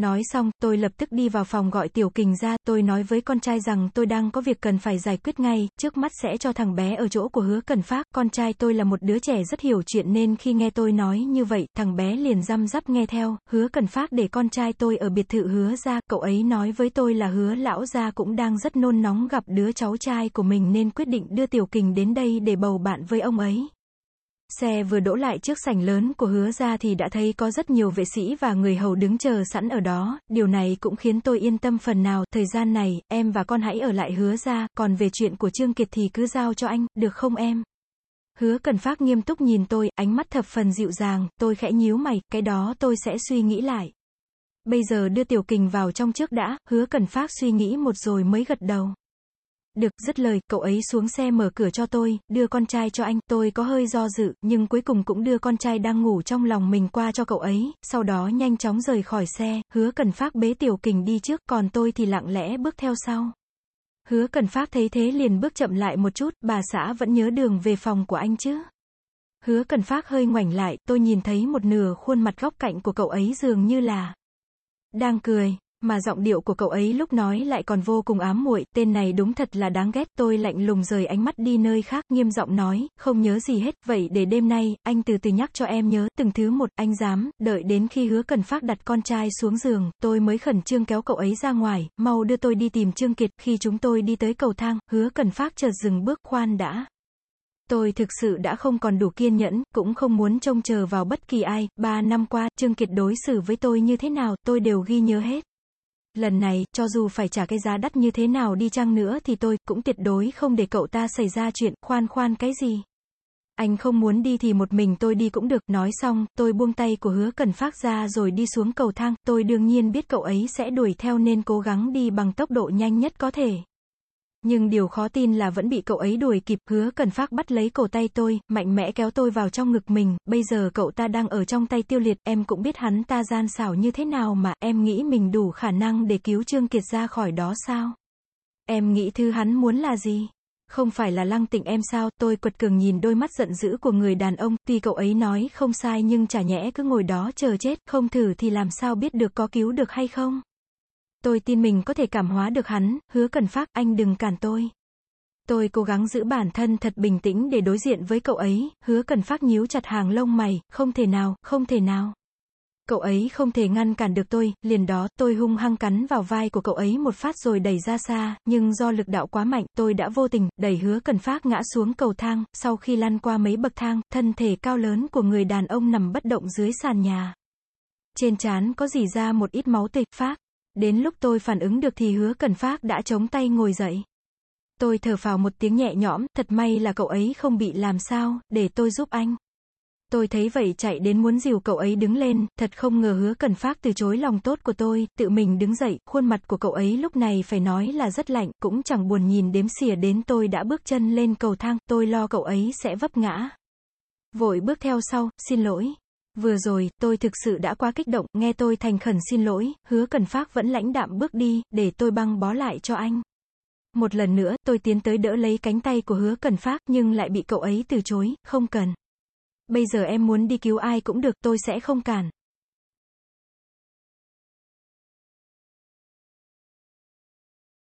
Nói xong, tôi lập tức đi vào phòng gọi Tiểu Kình ra, tôi nói với con trai rằng tôi đang có việc cần phải giải quyết ngay, trước mắt sẽ cho thằng bé ở chỗ của hứa cần phát, con trai tôi là một đứa trẻ rất hiểu chuyện nên khi nghe tôi nói như vậy, thằng bé liền răm rắp nghe theo, hứa cần phát để con trai tôi ở biệt thự hứa ra, cậu ấy nói với tôi là hứa lão gia cũng đang rất nôn nóng gặp đứa cháu trai của mình nên quyết định đưa Tiểu Kình đến đây để bầu bạn với ông ấy. Xe vừa đỗ lại trước sảnh lớn của hứa ra thì đã thấy có rất nhiều vệ sĩ và người hầu đứng chờ sẵn ở đó, điều này cũng khiến tôi yên tâm phần nào, thời gian này, em và con hãy ở lại hứa ra, còn về chuyện của Trương Kiệt thì cứ giao cho anh, được không em? Hứa cần phát nghiêm túc nhìn tôi, ánh mắt thập phần dịu dàng, tôi khẽ nhíu mày, cái đó tôi sẽ suy nghĩ lại. Bây giờ đưa tiểu kình vào trong trước đã, hứa cần phát suy nghĩ một rồi mới gật đầu. Được, dứt lời, cậu ấy xuống xe mở cửa cho tôi, đưa con trai cho anh, tôi có hơi do dự, nhưng cuối cùng cũng đưa con trai đang ngủ trong lòng mình qua cho cậu ấy, sau đó nhanh chóng rời khỏi xe, hứa cần phát bế tiểu kình đi trước, còn tôi thì lặng lẽ bước theo sau. Hứa cần phát thấy thế liền bước chậm lại một chút, bà xã vẫn nhớ đường về phòng của anh chứ. Hứa cần phát hơi ngoảnh lại, tôi nhìn thấy một nửa khuôn mặt góc cạnh của cậu ấy dường như là đang cười. Mà giọng điệu của cậu ấy lúc nói lại còn vô cùng ám muội, tên này đúng thật là đáng ghét, tôi lạnh lùng rời ánh mắt đi nơi khác, nghiêm giọng nói, không nhớ gì hết, vậy để đêm nay, anh từ từ nhắc cho em nhớ, từng thứ một, anh dám, đợi đến khi hứa cần phát đặt con trai xuống giường, tôi mới khẩn trương kéo cậu ấy ra ngoài, mau đưa tôi đi tìm Trương Kiệt, khi chúng tôi đi tới cầu thang, hứa cần phát chợt dừng bước khoan đã. Tôi thực sự đã không còn đủ kiên nhẫn, cũng không muốn trông chờ vào bất kỳ ai, ba năm qua, Trương Kiệt đối xử với tôi như thế nào, tôi đều ghi nhớ hết. Lần này, cho dù phải trả cái giá đắt như thế nào đi chăng nữa thì tôi cũng tuyệt đối không để cậu ta xảy ra chuyện, khoan khoan cái gì. Anh không muốn đi thì một mình tôi đi cũng được, nói xong, tôi buông tay của hứa cần phát ra rồi đi xuống cầu thang, tôi đương nhiên biết cậu ấy sẽ đuổi theo nên cố gắng đi bằng tốc độ nhanh nhất có thể. Nhưng điều khó tin là vẫn bị cậu ấy đuổi kịp, hứa cần phát bắt lấy cổ tay tôi, mạnh mẽ kéo tôi vào trong ngực mình, bây giờ cậu ta đang ở trong tay tiêu liệt, em cũng biết hắn ta gian xảo như thế nào mà, em nghĩ mình đủ khả năng để cứu Trương Kiệt ra khỏi đó sao? Em nghĩ thứ hắn muốn là gì? Không phải là lăng tịnh em sao, tôi quật cường nhìn đôi mắt giận dữ của người đàn ông, tuy cậu ấy nói không sai nhưng chả nhẽ cứ ngồi đó chờ chết, không thử thì làm sao biết được có cứu được hay không? Tôi tin mình có thể cảm hóa được hắn, hứa cần phát, anh đừng cản tôi. Tôi cố gắng giữ bản thân thật bình tĩnh để đối diện với cậu ấy, hứa cần phát nhíu chặt hàng lông mày, không thể nào, không thể nào. Cậu ấy không thể ngăn cản được tôi, liền đó, tôi hung hăng cắn vào vai của cậu ấy một phát rồi đẩy ra xa, nhưng do lực đạo quá mạnh, tôi đã vô tình, đẩy hứa cần phát ngã xuống cầu thang, sau khi lăn qua mấy bậc thang, thân thể cao lớn của người đàn ông nằm bất động dưới sàn nhà. Trên trán có dì ra một ít máu tịch phát. Đến lúc tôi phản ứng được thì hứa cần phát đã chống tay ngồi dậy. Tôi thở phào một tiếng nhẹ nhõm, thật may là cậu ấy không bị làm sao, để tôi giúp anh. Tôi thấy vậy chạy đến muốn dìu cậu ấy đứng lên, thật không ngờ hứa cần phát từ chối lòng tốt của tôi, tự mình đứng dậy, khuôn mặt của cậu ấy lúc này phải nói là rất lạnh, cũng chẳng buồn nhìn đếm xỉa đến tôi đã bước chân lên cầu thang, tôi lo cậu ấy sẽ vấp ngã. Vội bước theo sau, xin lỗi. Vừa rồi, tôi thực sự đã quá kích động, nghe tôi thành khẩn xin lỗi, hứa cần phát vẫn lãnh đạm bước đi, để tôi băng bó lại cho anh. Một lần nữa, tôi tiến tới đỡ lấy cánh tay của hứa cần phát, nhưng lại bị cậu ấy từ chối, không cần. Bây giờ em muốn đi cứu ai cũng được, tôi sẽ không cản.